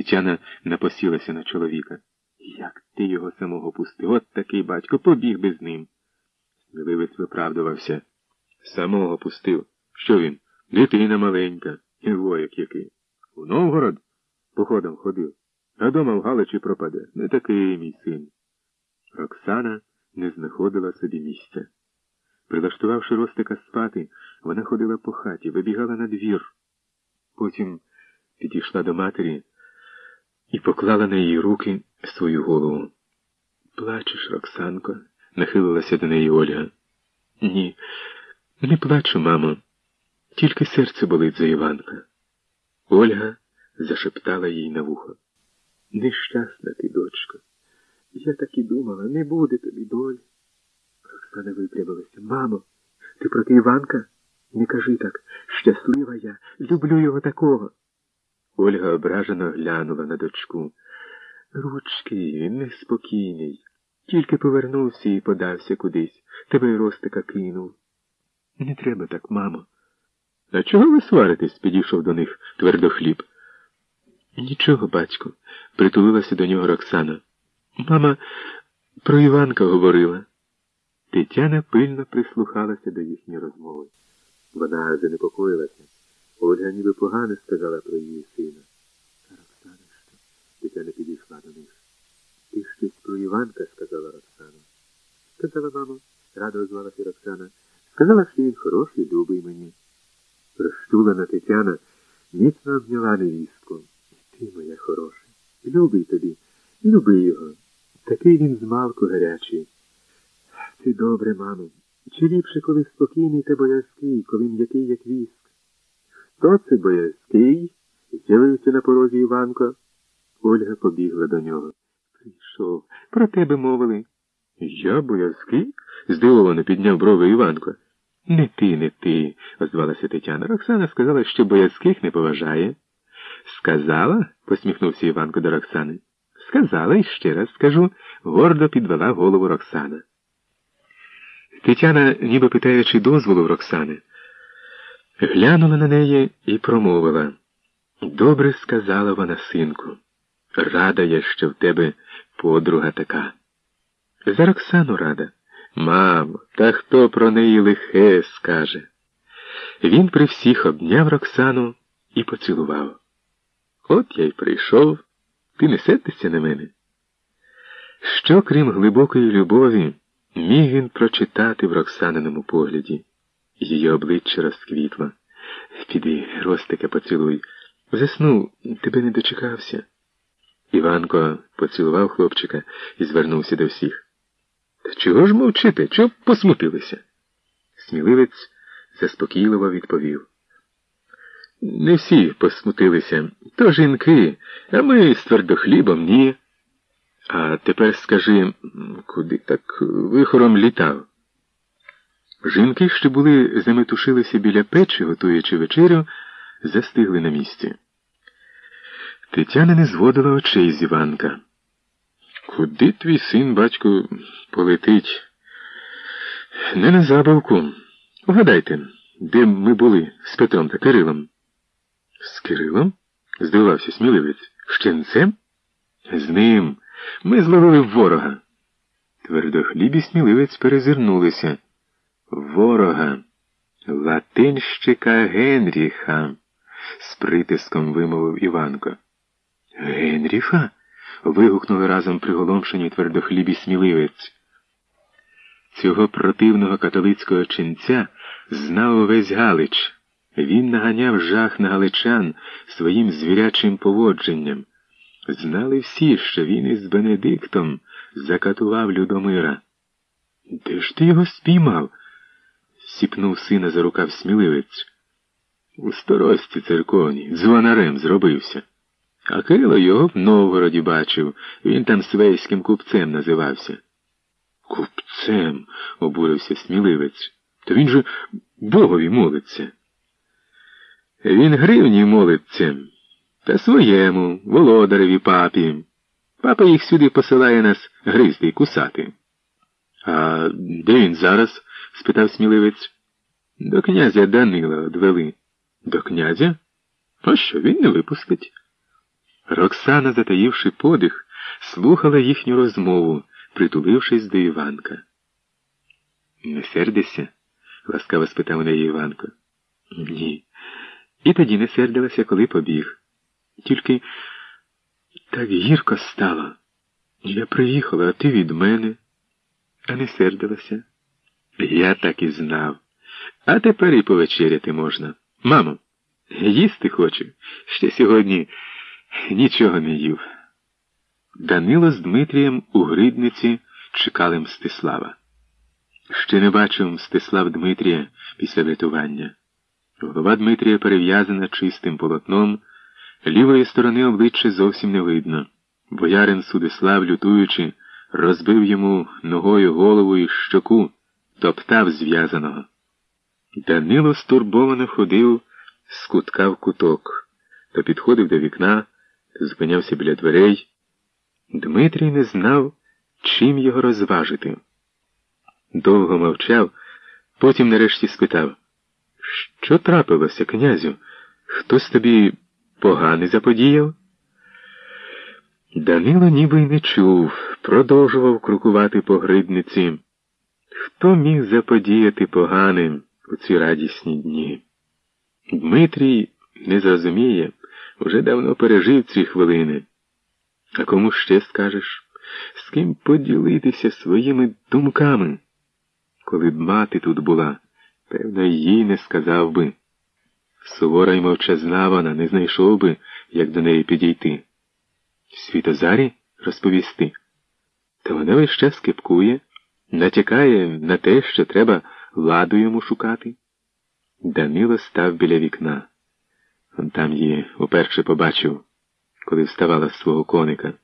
Тетяна напосілася на чоловіка. Як ти його самого пустив? От такий батько побіг би з ним. Сміливець виправдувався. Самого пустив. Що він? Дитина маленька, і вояк який. У Новгород походом ходив, а дома в Галичі пропаде. Не такий мій син. Роксана не знаходила собі місця. Прилаштувавши Ростика спати, вона ходила по хаті, вибігала на двір. Потім підійшла до матері і поклала на її руки свою голову. Плачеш, Роксанко, нахилилася до неї Ольга. Ні, не плачу, мамо, тільки серце болить за Іванка. Ольга зашептала їй на вухо. Нещасна ти, дочко. Я так і думала, не буде тобі долі. Роксана випрямилася. Мамо, ти проти Іванка? Не кажи так. Щаслива я, люблю його такого. Ольга ображено глянула на дочку. Ручки, неспокійний. Тільки повернувся і подався кудись. Тебе й Ростика кинув. Не треба так, мамо. А чого ви сваритесь? підійшов до них твердохліб. Нічого, батько, притулилася до нього Роксана. Мама про Іванка говорила. Тетяна пильно прислухалася до їхньої розмови. Вона занепокоїлася. Ольга ніби погано сказала про її сина. Та Роксана що? Тетяна підійшла до них. Ти щось про Іванка, сказала Роксана. Сказала, мамо, радо озвалася Роксана. Сказала, що він хороший, любий мені. Розчулена Тетяна міцно обняла невістку. Ти, моя хороша, любий тобі, люби його. Такий він змалку гарячий. Ти добре, мамо. Чи ліпше, коли спокійний та боязкий, коли м'який, як віск? Хто це боязкий? З'явився на порозі Іванко. Ольга побігла до нього. Прийшов. Про тебе мовили. Я боязкий? здивовано підняв брови Іванко. Не ти, не ти, озвалася Тетяна. Роксана сказала, що боязких не поважає. Сказала? посміхнувся Іванко до Роксани. Сказала і ще раз скажу, гордо підвела голову Роксана. Тетяна, ніби питаючи дозволу в Роксани, глянула на неї і промовила. Добре сказала вона, синку. Рада я, що в тебе подруга така. За Роксану рада. Мамо, та хто про неї лихе скаже? Він при всіх обняв Роксану і поцілував. От я й прийшов, ти не сердишся на мене. Що, крім глибокої любові, міг він прочитати в Роксаниному погляді? Її обличчя розквітло. Піди, Ростика, поцілуй. Заснув, тебе не дочекався. Іванко поцілував хлопчика і звернувся до всіх. Та чого ж мовчите? Чого посмутилися? Сміливець заспокійливо відповів. Не всі посмутилися, то жінки, а ми з твердохлібом ні. А тепер скажи, куди так вихором літав? Жінки, що були заметушилися біля печі, готуючи вечерю, застигли на місці. Тетяна не зводила очей з Іванка. Куди твій син, батько, полетить? Не на забавку. Угадайте, де ми були з Петром та Кирилом? З Кирилом? здивувався сміливець. Щенцем? З ним. Ми зловили ворога. Твердохліб і сміливець перезирнулися. Ворога. Латинщика Генріха, з притиском вимовив Іванко. Генріха? вигукнули разом приголомшені твердохлібі сміливець. Цього противного католицького ченця знав увесь Галич. Він наганяв жах на галичан своїм звірячим поводженням. Знали всі, що він із Бенедиктом закатував Людомира. Де ж ти його спіймав? Сіпнув сина за рукав сміливець. У сторості церковній, дзвонарем зробився. А Кирило його в Новгороді бачив, він там свейським купцем називався. Купцем, обурився сміливець. То він же богові молиться. Він гривні молиться, та своєму, володареві папі. Папа їх сюди посилає нас гризти і кусати. А де він зараз? Спитав сміливець. До князя Данила одвели. До князя? А що він не випустить? Роксана, затаївши подих, слухала їхню розмову, притулившись до Іванка. Не сердишся? ласкаво спитав неї Іванко. Ні. І тоді не сердилася, коли побіг. Тільки так гірко стало. Я приїхала, а ти від мене, а не сердилася. Я так і знав. А тепер і повечеряти можна. Мамо, їсти хочу. Ще сьогодні нічого не їв. Данило з Дмитрієм у гридниці чекали Мстислава. Ще не бачив Мстислав Дмитрія після врятування. Голова Дмитрія перев'язана чистим полотном, лівої сторони обличчя зовсім не видно. Боярин Судислав, лютуючи, розбив йому ногою голову і щоку, топтав зв'язаного. Данило стурбовано ходив з кутка в куток, то підходив до вікна, то зупинявся біля дверей. Дмитрій не знав, чим його розважити. Довго мовчав, потім нарешті спитав, що трапилося, князю? Хтось тобі поганий заподіяв? Данило ніби й не чув, продовжував крокувати по гридниці. Хто міг заподіяти поганим у ці радісні дні? Дмитрій не зрозуміє, вже давно пережив ці хвилини. А кому ще скажеш, з ким поділитися своїми думками? Коли б мати тут була, певно, їй не сказав би. Сувора й мовчазна вона не знайшов би, як до неї підійти. Світозарі розповісти. Та вона весь час кипкує, натякає на те, що треба ладу йому шукати. Данило став біля вікна. Он там її уперше побачив, коли вставала з свого коника.